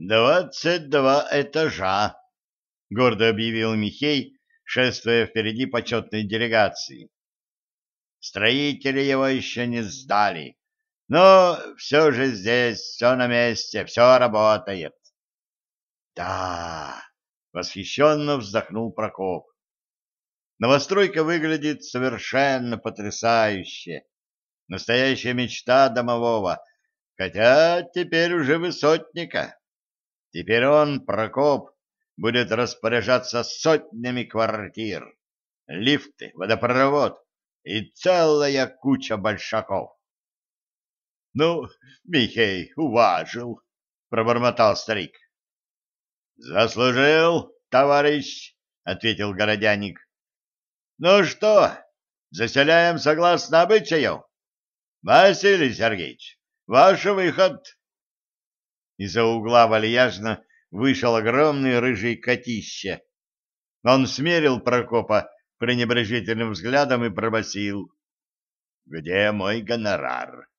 «Двадцать два этажа», — гордо объявил Михей, шествуя впереди почетной делегации. «Строители его еще не сдали, но все же здесь, все на месте, все работает». «Да», — восхищенно вздохнул Прокоп. «Новостройка выглядит совершенно потрясающе. Настоящая мечта домового, хотя теперь уже высотника». Теперь он, Прокоп, будет распоряжаться сотнями квартир, лифты, водопровод и целая куча большаков. — Ну, Михей, уважил, — пробормотал старик. — Заслужил, товарищ, — ответил городяник. — Ну что, заселяем согласно обычаю? Василий Сергеевич, ваш выход. Из-за угла вальяжно вышел огромный рыжий котище. Он смерил Прокопа пренебрежительным взглядом и пробасил: «Где мой гонорар?»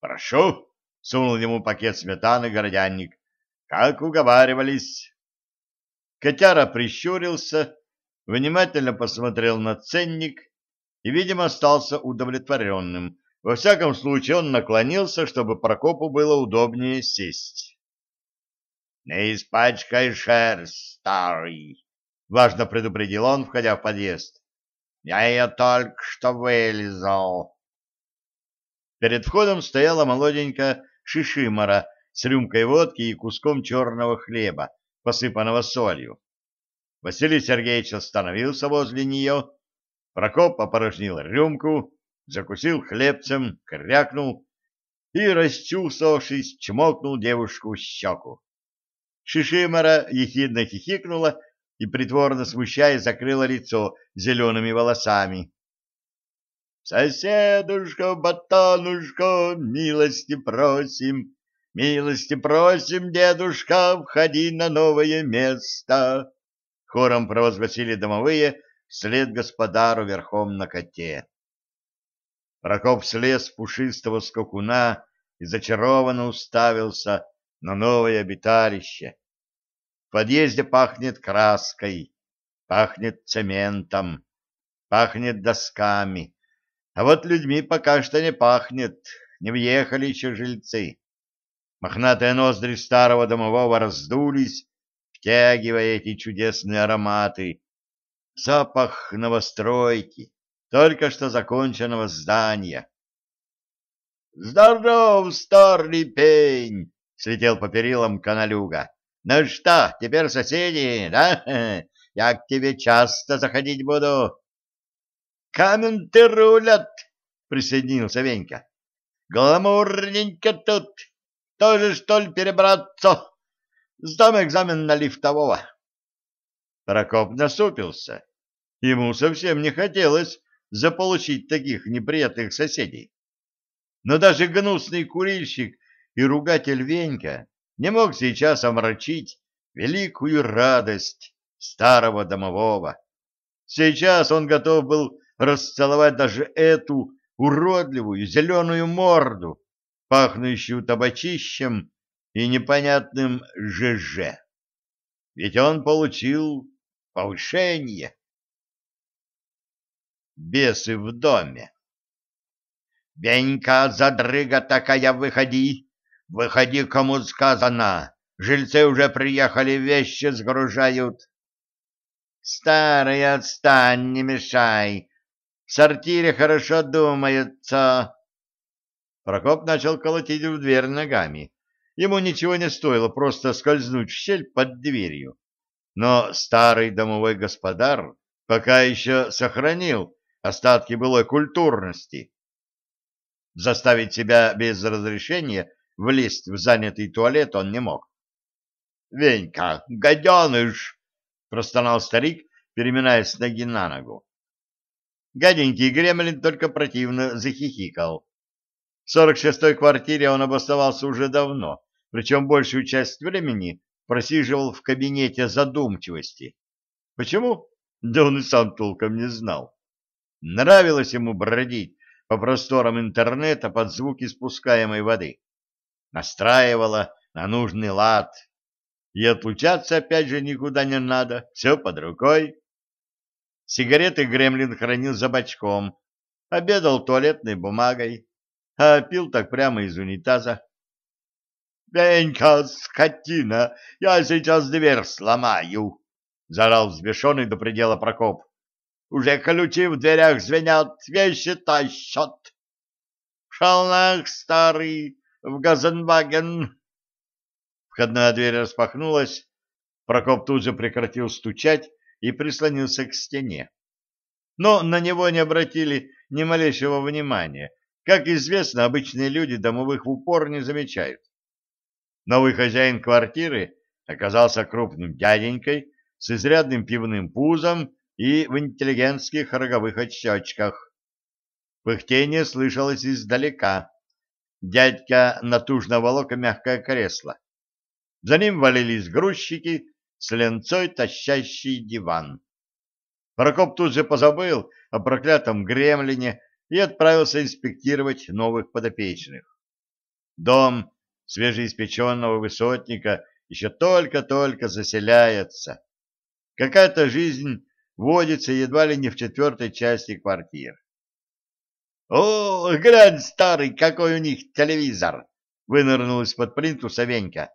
«Прошу!» — сунул ему пакет сметаны городянник. «Как уговаривались!» Котяра прищурился, внимательно посмотрел на ценник и, видимо, остался удовлетворенным, во всяком случае, он наклонился, чтобы Прокопу было удобнее сесть. — Не испачкай шерсть, старый! — важно предупредил он, входя в подъезд. — Я ее только что вылезал. Перед входом стояла молоденькая шишимара с рюмкой водки и куском черного хлеба, посыпанного солью. Василий Сергеевич остановился возле нее. Прокоп опорожнил рюмку закусил хлебцем, крякнул и, расчувствовавшись, чмокнул девушку в щеку. Шишимара ехидно хихикнула и, притворно смущаясь, закрыла лицо зелеными волосами. «Соседушка, батанушка, милости просим, милости просим, дедушка, входи на новое место!» Хором провозгласили домовые вслед господару верхом на коте. Прокоп слез пушистого скакуна и зачарованно уставился на новое обиталище. В подъезде пахнет краской, пахнет цементом, пахнет досками, а вот людьми пока что не пахнет, не въехали еще жильцы. Мохнатые ноздри старого домового раздулись, втягивая эти чудесные ароматы. Запах новостройки, только что законченного здания. «Здоров, старый пень!» — слетел по перилам каналюга. «Ну что, теперь соседи, да? Я к тебе часто заходить буду». «Каменты рулят!» — присоединился Венька. «Гламурненько тут! Тоже, что ли, перебраться? Сдам экзамен на лифтового». Прокоп насупился. Ему совсем не хотелось заполучить таких неприятных соседей. Но даже гнусный курильщик и ругатель Венька не мог сейчас омрачить великую радость старого домового. Сейчас он готов был расцеловать даже эту уродливую зеленую морду, пахнущую табачищем и непонятным ЖЖ. Ведь он получил повышение бесы в доме. «Венька, задрыга такая, выходи! Выходи, кому сказано! Жильцы уже приехали, вещи сгружают!» «Старый, отстань, не мешай! В сортире хорошо думается!» Прокоп начал колотить в дверь ногами. Ему ничего не стоило просто скользнуть в щель под дверью. Но старый домовой господар пока еще сохранил остатки былой культурности. Заставить себя без разрешения влезть в занятый туалет он не мог. — Венька, гаденыш! — простонал старик, переминаясь с ноги на ногу. Гаденький гремлин только противно захихикал. В сорок шестой квартире он обосновался уже давно, причем большую часть времени просиживал в кабинете задумчивости. Почему? Да он и сам толком не знал. Нравилось ему бродить по просторам интернета под звуки спускаемой воды. Настраивало на нужный лад. И отлучаться опять же никуда не надо, все под рукой. Сигареты Гремлин хранил за бачком, обедал туалетной бумагой, а пил так прямо из унитаза. «Венька, скотина, я сейчас дверь сломаю!» — заорал взбешенный до предела Прокоп. «Уже ключи в дверях звенят, вещи тащат!» «Шалнах, старый, в Газенваген!» Входная дверь распахнулась, Прокоп тут же прекратил стучать и прислонился к стене. Но на него не обратили ни малейшего внимания. Как известно, обычные люди домовых в упор не замечают. Новый хозяин квартиры оказался крупным дяденькой с изрядным пивным пузом и в интеллигентских роговых очечках. Пыхтение слышалось издалека. Дядька натужно волок мягкое кресло. За ним валились грузчики с ленцой, тащащий диван. Прокоп тут же позабыл о проклятом гремлине и отправился инспектировать новых подопечных. Дом свежеиспеченного высотника еще только-только заселяется. Какая-то жизнь водится едва ли не в четвертой части квартир. «О, глянь, старый, какой у них телевизор!» — вынырнул из-под плинтуса Венька.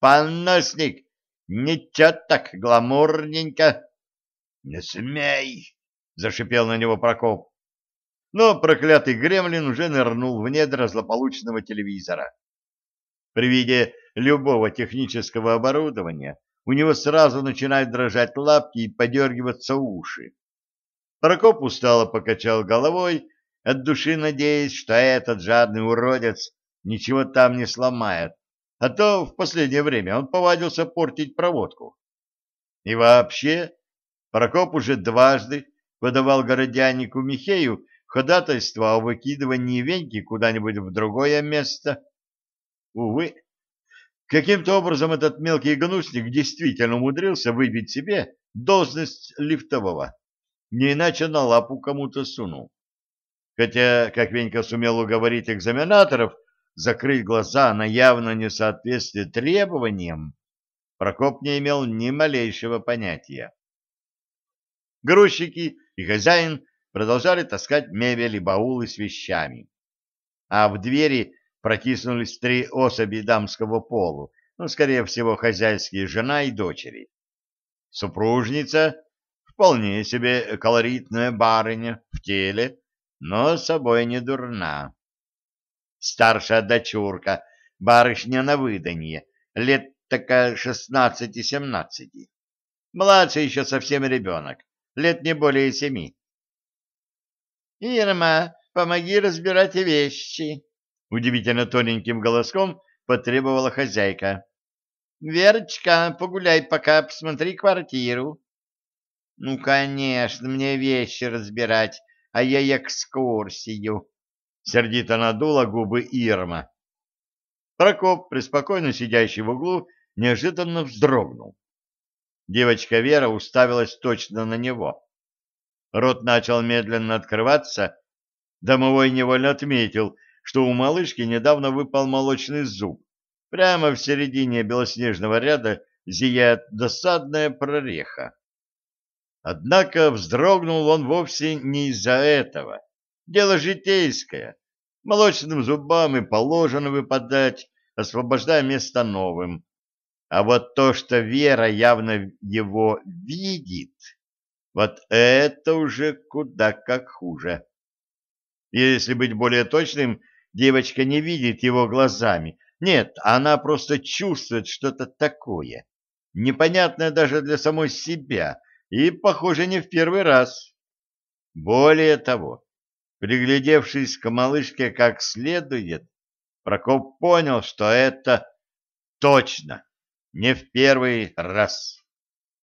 «Поносник! Ничего так гламурненько!» «Не смей!» — зашипел на него Прокоп. Но проклятый гремлин уже нырнул в недра злополучного телевизора. При виде любого технического оборудования у него сразу начинают дрожать лапки и подергиваться уши. Прокоп устало покачал головой, от души надеясь, что этот жадный уродец ничего там не сломает, а то в последнее время он повадился портить проводку. И вообще, Прокоп уже дважды подавал городянику Михею ходатайство о выкидывании Веньки куда-нибудь в другое место, Увы, каким-то образом этот мелкий гнусник действительно умудрился выбить себе должность лифтового, не иначе на лапу кому-то сунул. Хотя, как Венька сумел уговорить экзаменаторов закрыть глаза на явно несоответствие требованиям, Прокоп не имел ни малейшего понятия. Грузчики и хозяин продолжали таскать мебель и баулы с вещами. А в двери протиснулись три особи дамского полу, ну, скорее всего, хозяйские жена и дочери. Супружница, вполне себе колоритная барыня в теле, но собой не дурна. Старшая дочурка, барышня на выданье, лет такая шестнадцати-семнадцати. Младший еще совсем ребенок, лет не более семи. — Ирма, помоги разбирать вещи, Удивительно тоненьким голоском потребовала хозяйка. «Верочка, погуляй пока, посмотри квартиру». «Ну, конечно, мне вещи разбирать, а я экскурсию», — сердито надула губы Ирма. Прокоп, преспокойно сидящий в углу, неожиданно вздрогнул. Девочка Вера уставилась точно на него. Рот начал медленно открываться. Домовой невольно отметил, что у малышки недавно выпал молочный зуб. Прямо в середине белоснежного ряда зияет досадная прореха. Однако вздрогнул он вовсе не из-за этого. Дело житейское. Молочным зубам и положено выпадать, освобождая место новым. А вот то, что Вера явно его видит, вот это уже куда как хуже. Если быть более точным, Девочка не видит его глазами. Нет, она просто чувствует что-то такое, непонятное даже для самой себя, и, похоже, не в первый раз. Более того, приглядевшись к малышке как следует, Прокоп понял, что это точно не в первый раз.